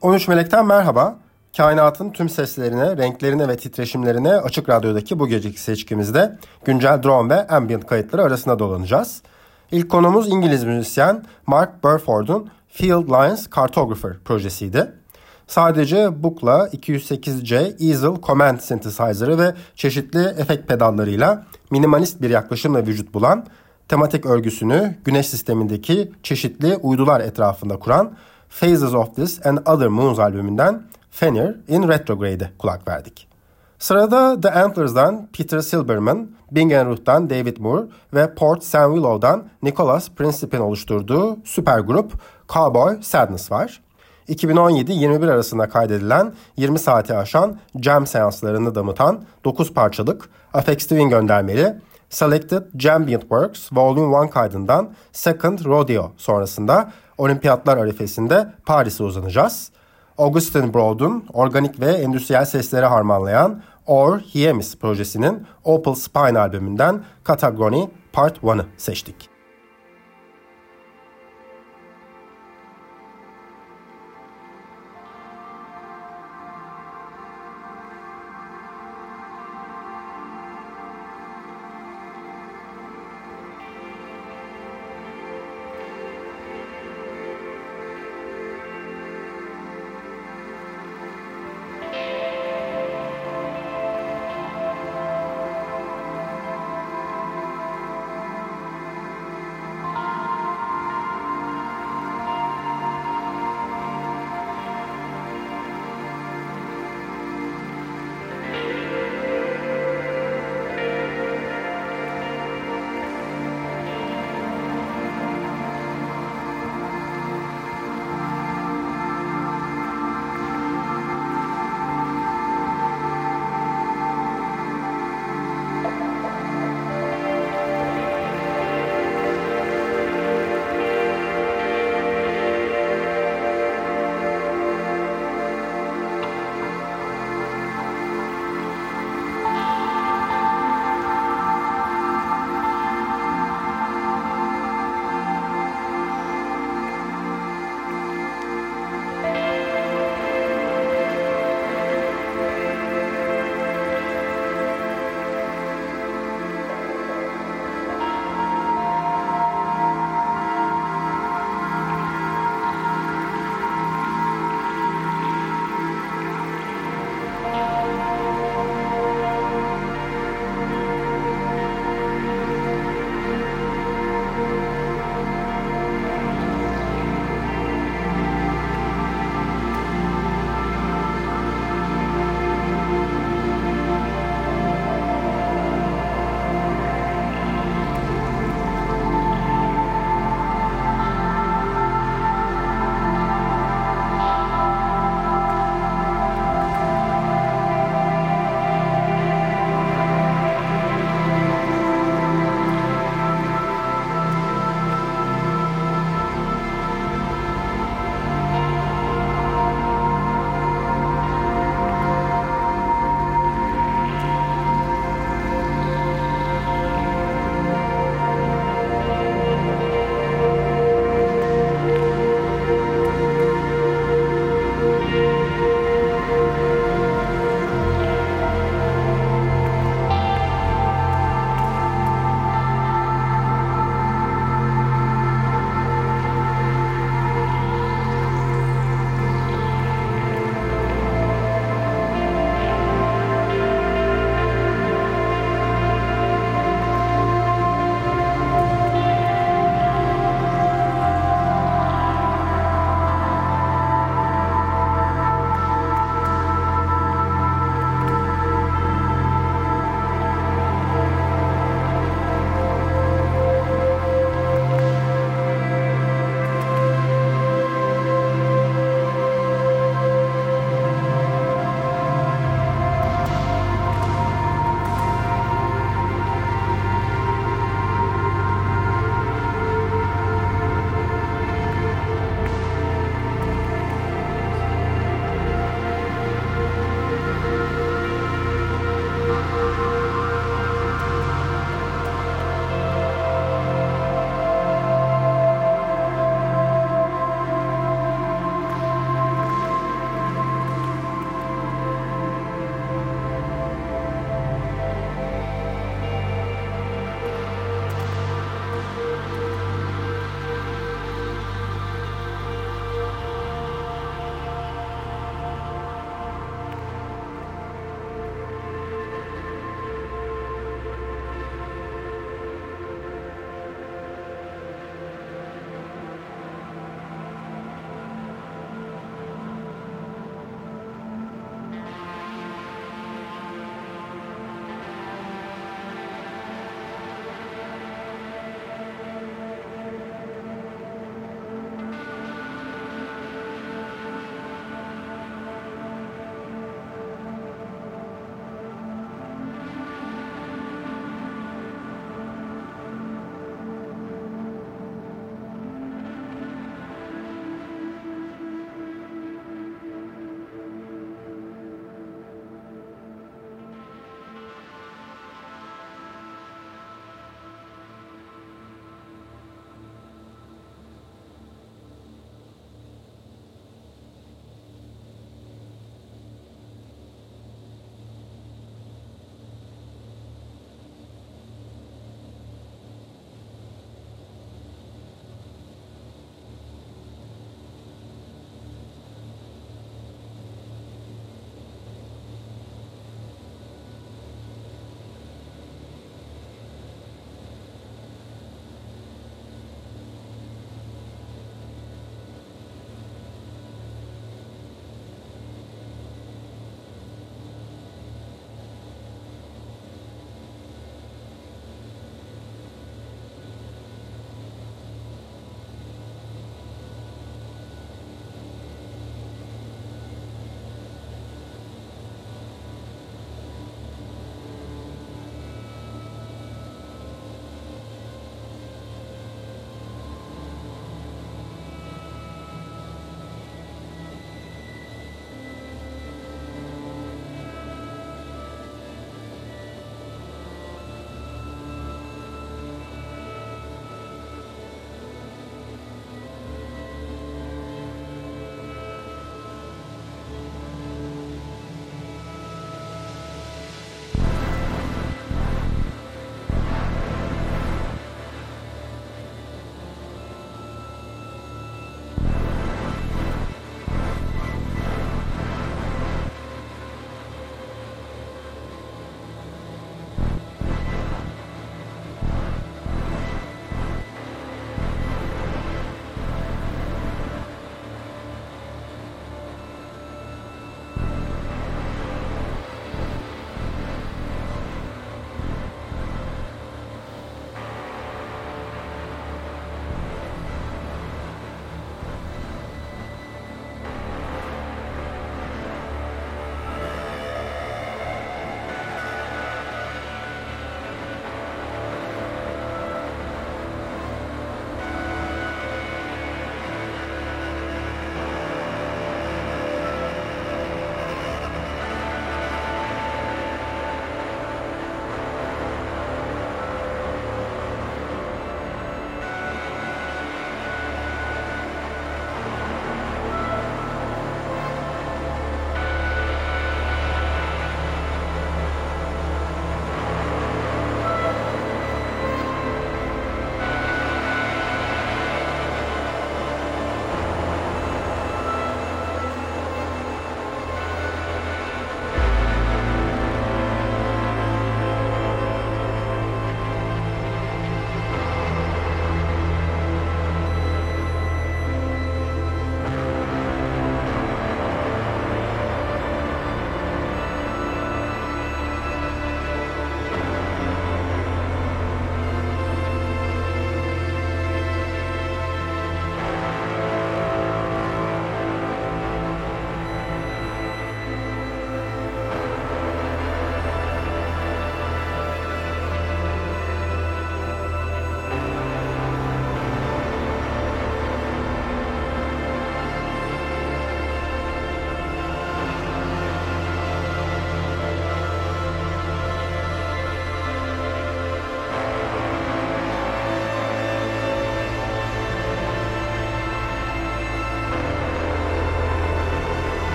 13 Melek'ten merhaba. Kainatın tüm seslerine, renklerine ve titreşimlerine Açık Radyo'daki bu geceki seçkimizde güncel drone ve ambient kayıtları arasında dolanacağız. İlk konumuz İngiliz müzisyen Mark Burford'un Field Lines Cartographer projesiydi. Sadece Book'la 208C Easel Command Synthesizer'ı ve çeşitli efekt pedallarıyla minimalist bir yaklaşımla vücut bulan, tematik örgüsünü güneş sistemindeki çeşitli uydular etrafında kuran Phases of This and Other Moons albümünden Fenir in Retrograde'e kulak verdik. Sırada The Antlers'dan Peter Silberman, Bing Ruth'tan David Moore ve Port St. Willow'dan Nicholas Princip'in oluşturduğu süper grup Cowboy Sadness var. 2017-21 arasında kaydedilen 20 saati aşan jam seanslarını damıtan 9 parçalık Afex Twin göndermeli Selected Jambient Works Volume 1 kaydından Second Rodeo sonrasında olimpiyatlar arifesinde Paris'e uzanacağız. Augustin Broad'un organik ve endüstriyel sesleri harmanlayan Or Hiemis projesinin Opal Spine albümünden Katagoni Part 1'ı seçtik.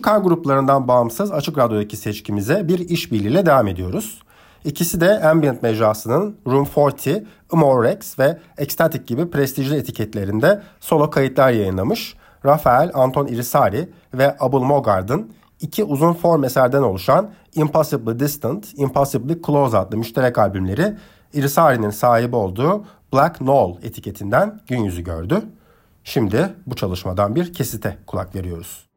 Çıkar gruplarından bağımsız Açık Radyo'daki seçkimize bir işbirliğiyle devam ediyoruz. İkisi de ambient mecrasının Room 40, Amorex ve Ecstatic gibi prestijli etiketlerinde solo kayıtlar yayınlamış. Rafael Anton Irisari ve Abul Mogard'ın iki uzun form eserden oluşan Impossibly Distant, Impossibly Close adlı müşterek albümleri Irisari'nin sahibi olduğu Black Knoll etiketinden gün yüzü gördü. Şimdi bu çalışmadan bir kesite kulak veriyoruz.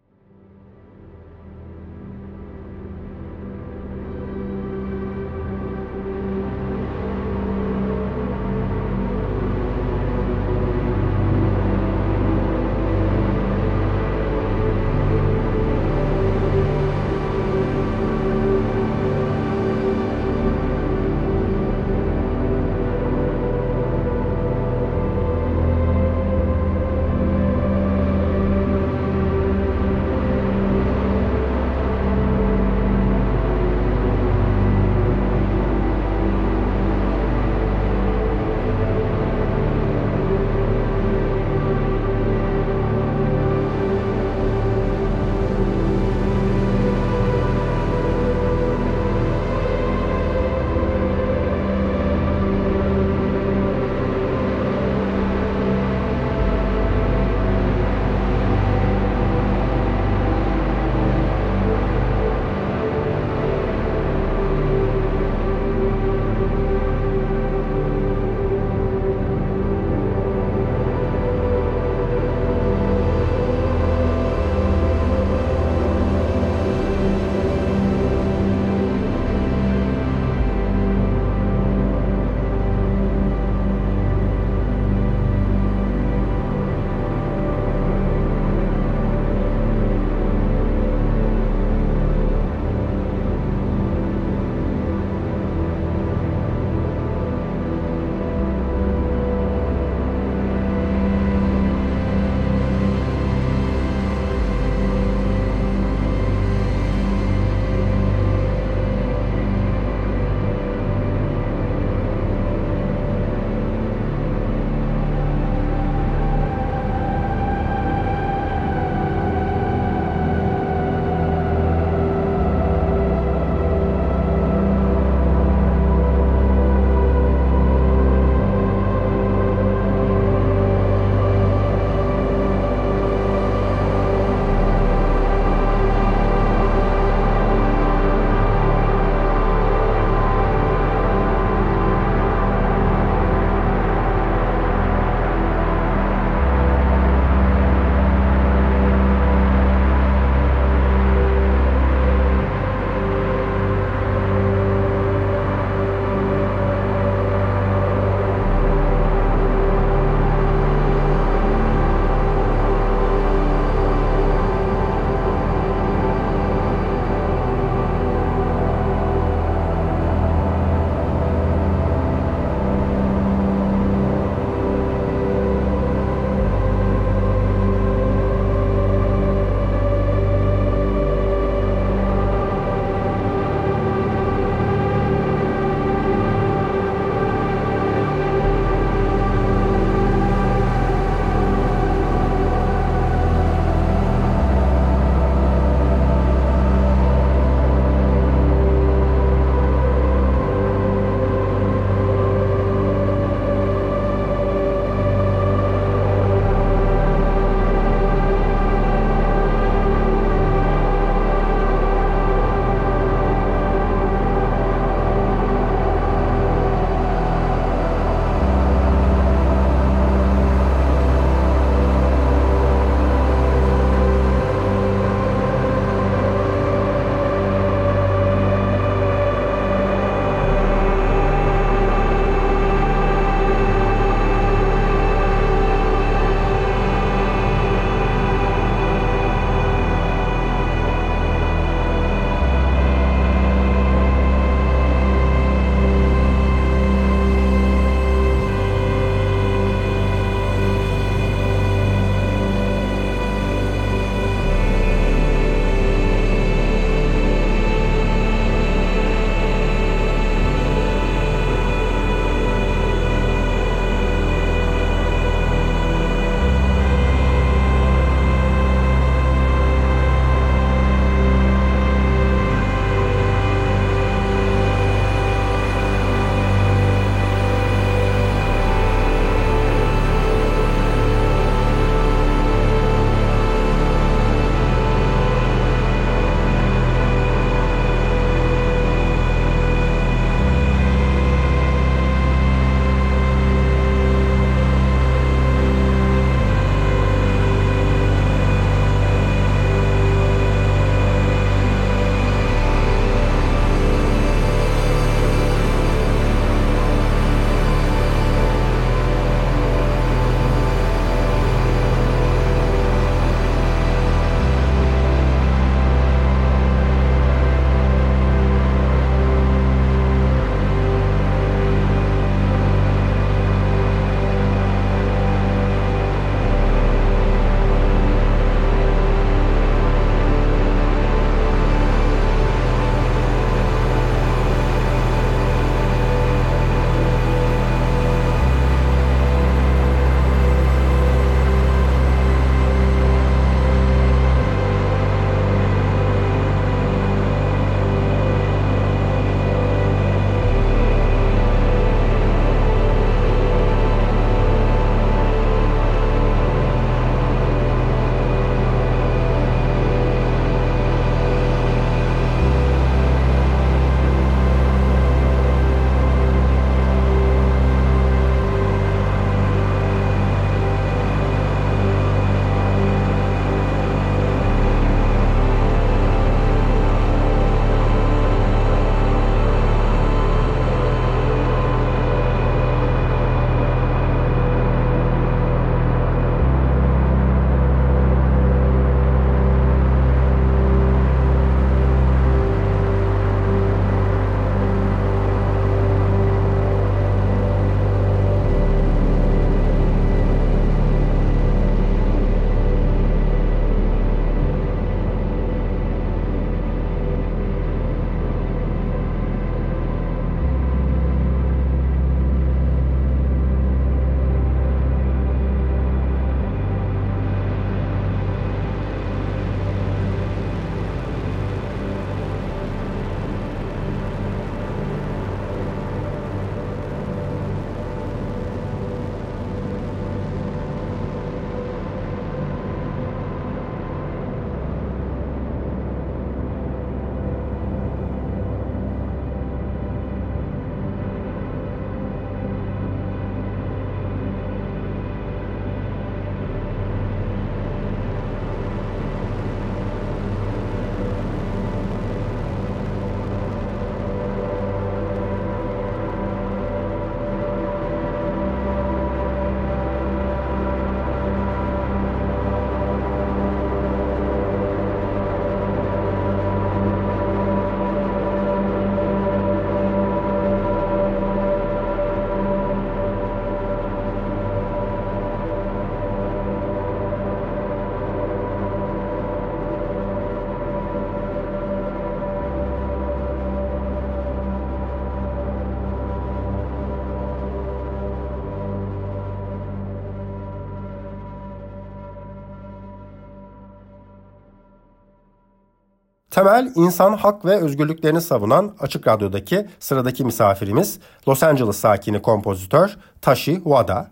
Temel insan hak ve özgürlüklerini savunan Açık Radyo'daki sıradaki misafirimiz Los Angeles sakini kompozitör Tashi Wada.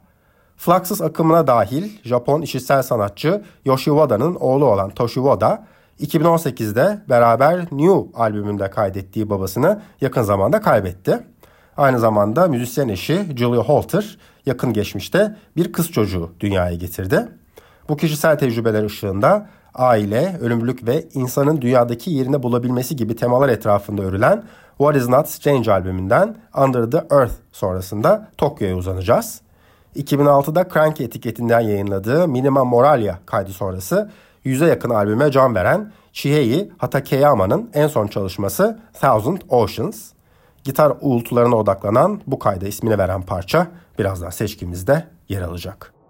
Fluxus akımına dahil Japon işitsel sanatçı Yoshi Wada'nın oğlu olan Toshi Wada 2018'de beraber New albümünde kaydettiği babasını yakın zamanda kaybetti. Aynı zamanda müzisyen eşi Julia Holter yakın geçmişte bir kız çocuğu dünyaya getirdi. Bu kişisel tecrübeler ışığında aile, ölümlülük ve insanın dünyadaki yerini bulabilmesi gibi temalar etrafında örülen What Is Not Strange albümünden Under the Earth sonrasında Tokyo'ya uzanacağız. 2006'da Cranky etiketinden yayınladığı Minima Moralia kaydı sonrası yüze yakın albüme can veren Chihei Hatakeyama'nın en son çalışması Thousand Oceans. Gitar uğultularına odaklanan bu kayda ismini veren parça birazdan seçkimizde yer alacak.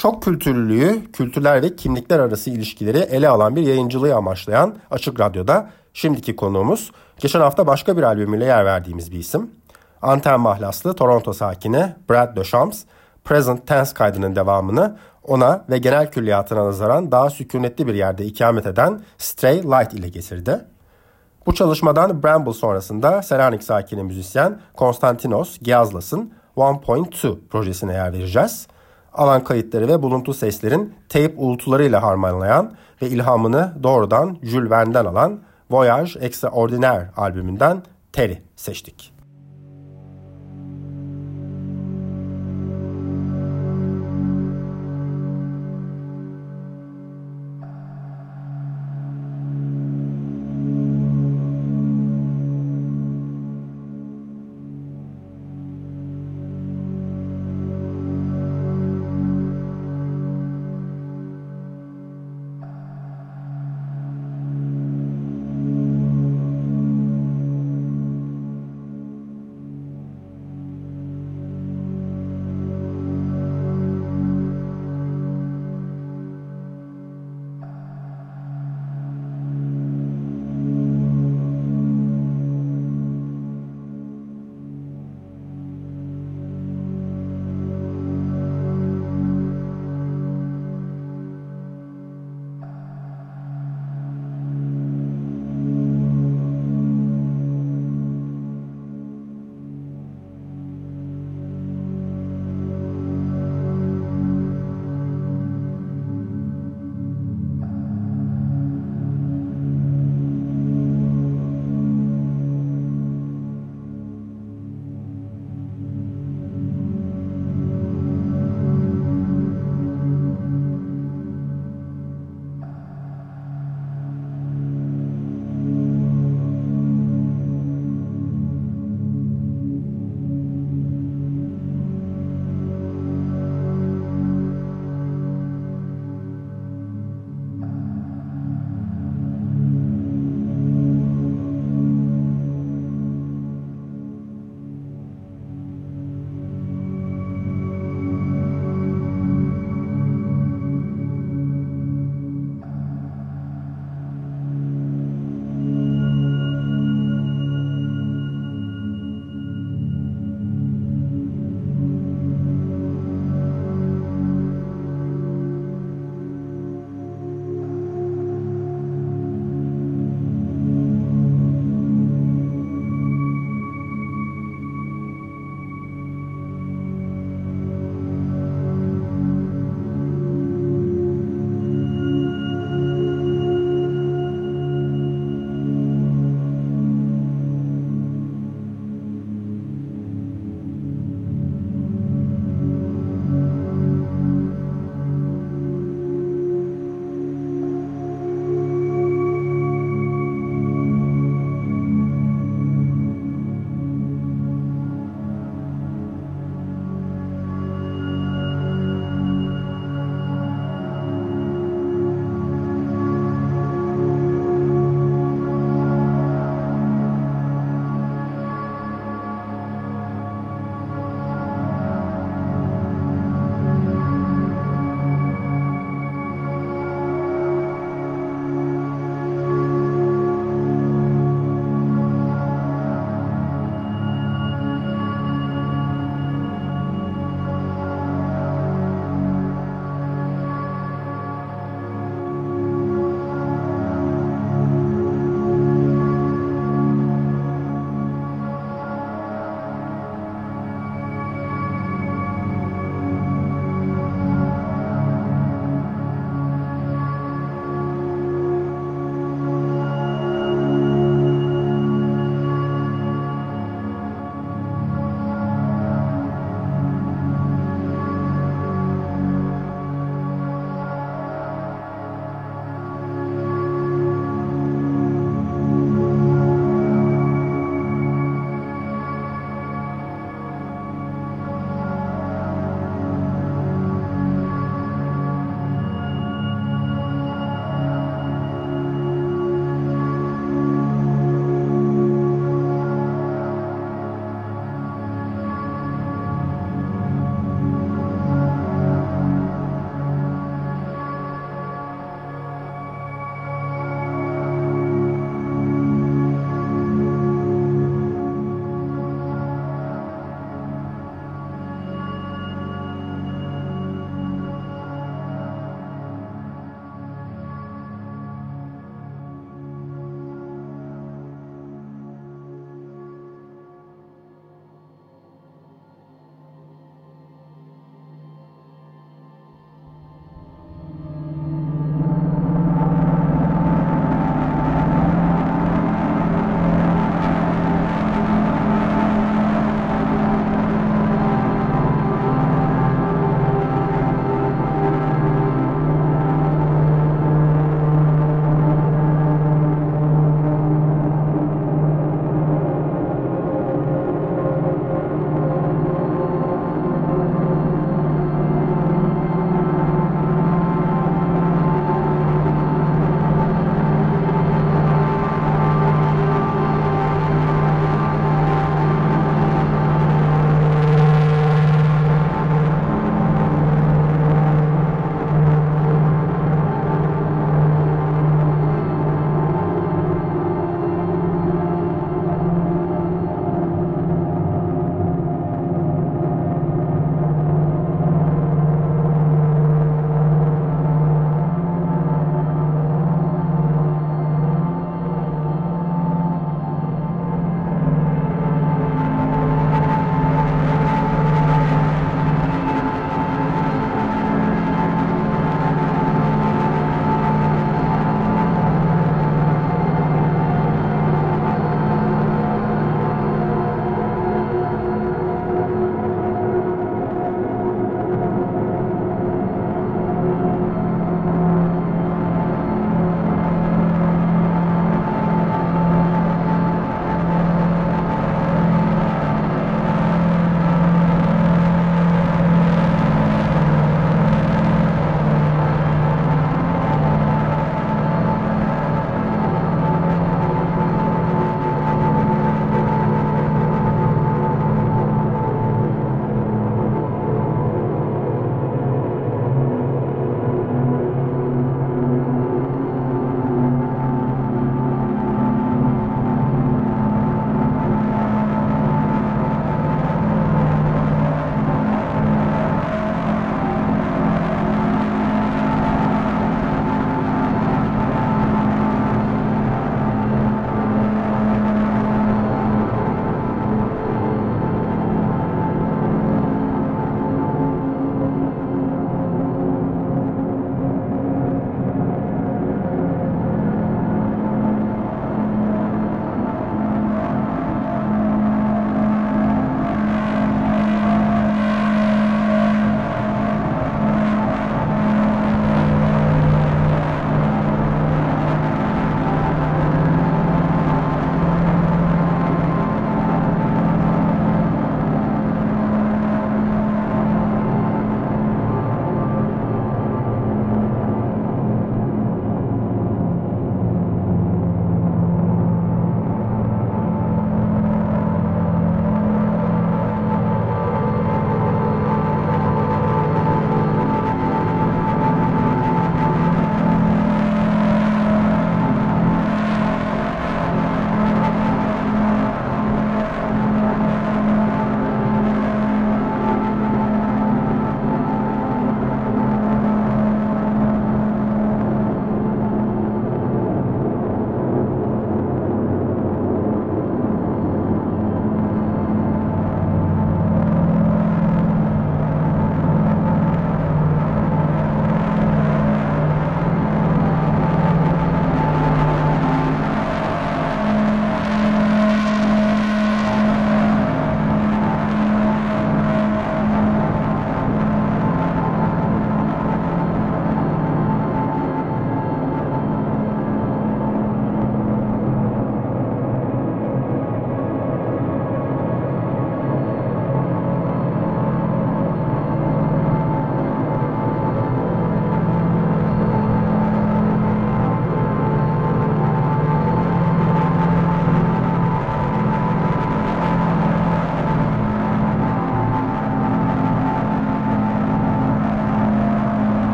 Çok kültürlülüğü, kültürler ve kimlikler arası ilişkileri ele alan bir yayıncılığı amaçlayan Açık Radyo'da şimdiki konuğumuz geçen hafta başka bir albümüyle yer verdiğimiz bir isim. Anten mahlaslı Toronto sakini Brad Deschamps, Present Tense kaydının devamını ona ve genel külliyatına nazaran daha sükunetli bir yerde ikamet eden Stray Light ile getirdi. Bu çalışmadan Bramble sonrasında Selanik sakini müzisyen Konstantinos Giazlas'ın 1.2 projesine yer vereceğiz. Alan kayıtları ve buluntu seslerin teyp uğultularıyla harmanlayan ve ilhamını doğrudan Jules Verne'den alan Voyage Extraordinaire albümünden Terry seçtik.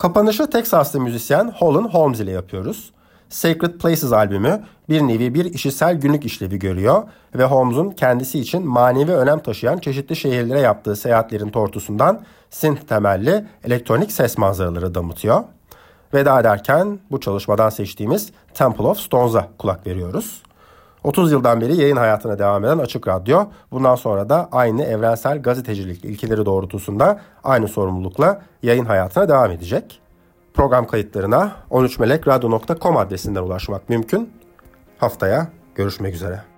Kapanışı Texaslı müzisyen Holland Holmes ile yapıyoruz. Sacred Places albümü bir nevi bir işitsel günlük işlevi görüyor ve Holmes'un kendisi için manevi önem taşıyan çeşitli şehirlere yaptığı seyahatlerin tortusundan synth temelli elektronik ses manzaraları damıtıyor. Veda ederken bu çalışmadan seçtiğimiz Temple of Stones'a kulak veriyoruz. 30 yıldan beri yayın hayatına devam eden Açık Radyo bundan sonra da aynı evrensel gazetecilik ilkeleri doğrultusunda aynı sorumlulukla yayın hayatına devam edecek. Program kayıtlarına 13melekradyo.com adresinden ulaşmak mümkün. Haftaya görüşmek üzere.